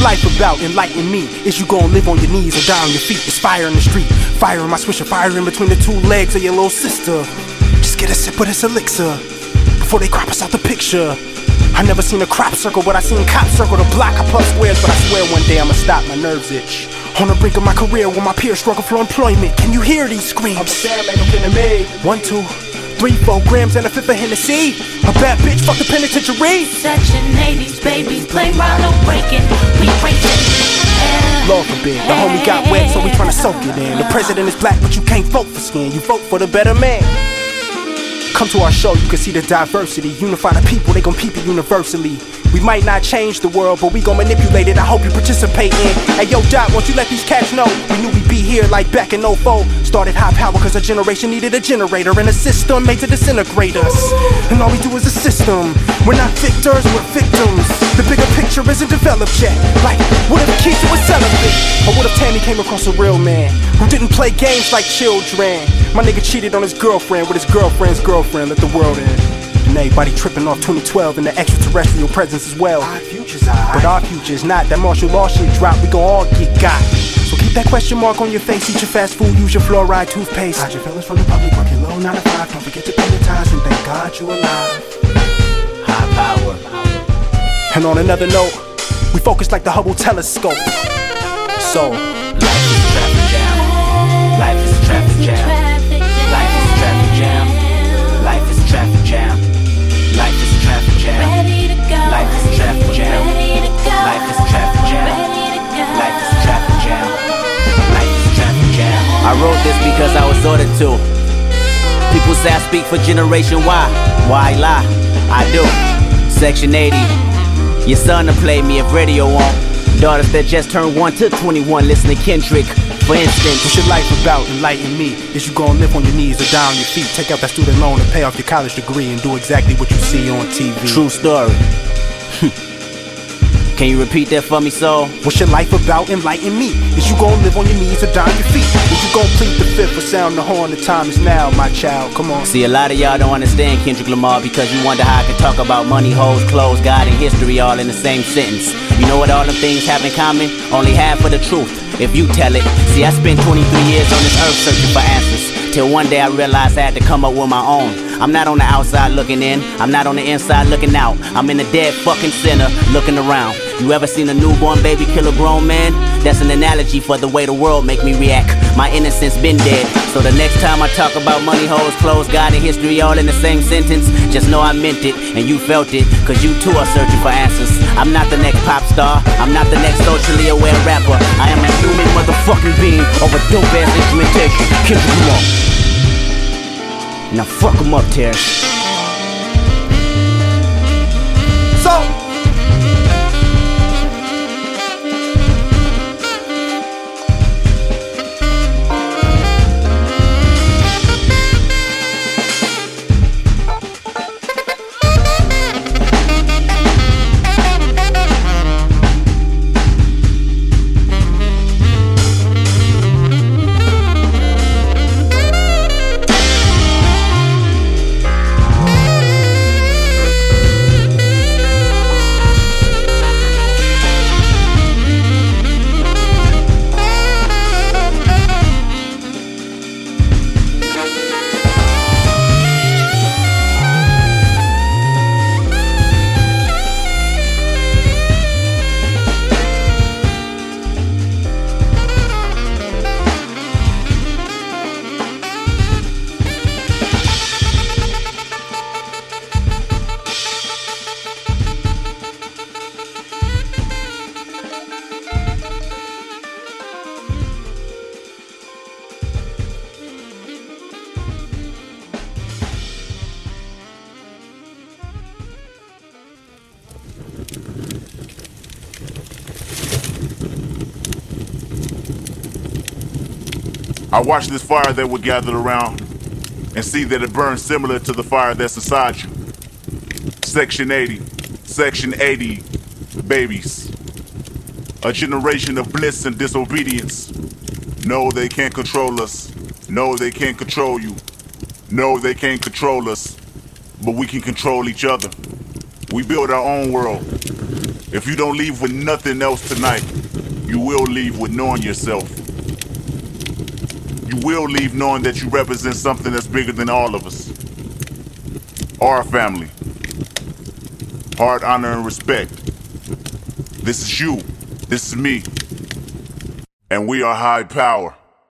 Your life about? Enlighten me. Is you gonna live on your knees or die on your feet? It's fire in the street, fire in my swisher, fire in between the two legs of your little sister. Just get a sip of this elixir before they crop us out the picture. I never seen a crop circle, but I seen cops circle the block. I plus squares, but I swear one day I'ma stop. My nerves itch. On the brink of my career, when my peers struggle for employment. Can you hear these screams? I'm Sam, ain't no kidding me. One, two, three, four grams and a fifth of Hennessy. A bad bitch, fuck the penitentiary. Section 80s, babies, play Ronald breaking. We breaking. Lord forbid, the homie got wet, so we tryna soak it in. The president is black, but you can't vote for skin. You vote for the better man. Come to our show, you can see the diversity. Unify the people, they gon' peep it universally. We might not change the world, but we gon' manipulate it. I hope you participate in. Hey yo, Dot, won't you let these cats know? We knew we'd be here like back in 04. Started high power cause a generation needed a generator and a system made to disintegrate us. And all we do is a system. We're not victors, we're victims. The bigger picture isn't developed yet. Like, what if Keisha was celibate? Or what if Tammy came across a real man who didn't play games like children? My nigga cheated on his girlfriend with his girlfriend's girlfriend. Let the world in. And everybody tripping off 2012 and the extraterrestrial presence as well. Our future's alright. But our future's not. That martial law shit drop, we gon' all get got. So keep that question mark on your face. Eat your fast food, use your fluoride toothpaste. Hide your feelings from the public, work your low 9 to 5. Don't forget to pay your tithes and thank God you alive. High power. And on another note, we focus like the Hubble telescope. So, to. People say I speak for Generation Y. Why lie? I do. Section 80. Your son to play me if radio won't. Daughters that just turned 1 to 21 listen to Kendrick. For instance, what's your life about? Enlighten me. Is you gonna live on your knees or die on your feet? Take out that student loan and pay off your college degree and do exactly what you see on TV. true story. Can you repeat that for me, soul? What's your life about? Enlighten me. Is you gonna live on your knees or die on your feet? Is you gonna plead the fifth or sound the horn? The time is now, my child. Come on. See, a lot of y'all don't understand Kendrick Lamar because you wonder how I can talk about money, hoes, clothes, God, and history all in the same sentence. You know what all them things have in common? Only half of the truth, if you tell it. See, I spent 23 years on this earth searching for answers. Till one day I realized I had to come up with my own. I'm not on the outside looking in, I'm not on the inside looking out. I'm in the dead fucking center looking around. You ever seen a newborn baby kill a grown man? That's an analogy for the way the world make me react. My innocence been dead. So the next time I talk about money, hoes, clothes, God, and history all in the same sentence, just know I meant it and you felt it. Cause you too are searching for answers. I'm not the next pop star, I'm not the next socially aware rapper. I am a human motherfucking being a dope ass instrumentation. Kendrick Lamar. Now fuck 'em up, Terrace. I watch this fire that we're gathered around and see that it burns similar to the fire that's inside you. Section 80. Section 80. Babies. A generation of bliss and disobedience. No, they can't control us. No, they can't control you. No, they can't control us. But we can control each other. We build our own world. If you don't leave with nothing else tonight, you will leave with knowing yourself. You will leave knowing that you represent something that's bigger than all of us. Our family. Heart, honor, and respect. This is you. This is me. And we are high power.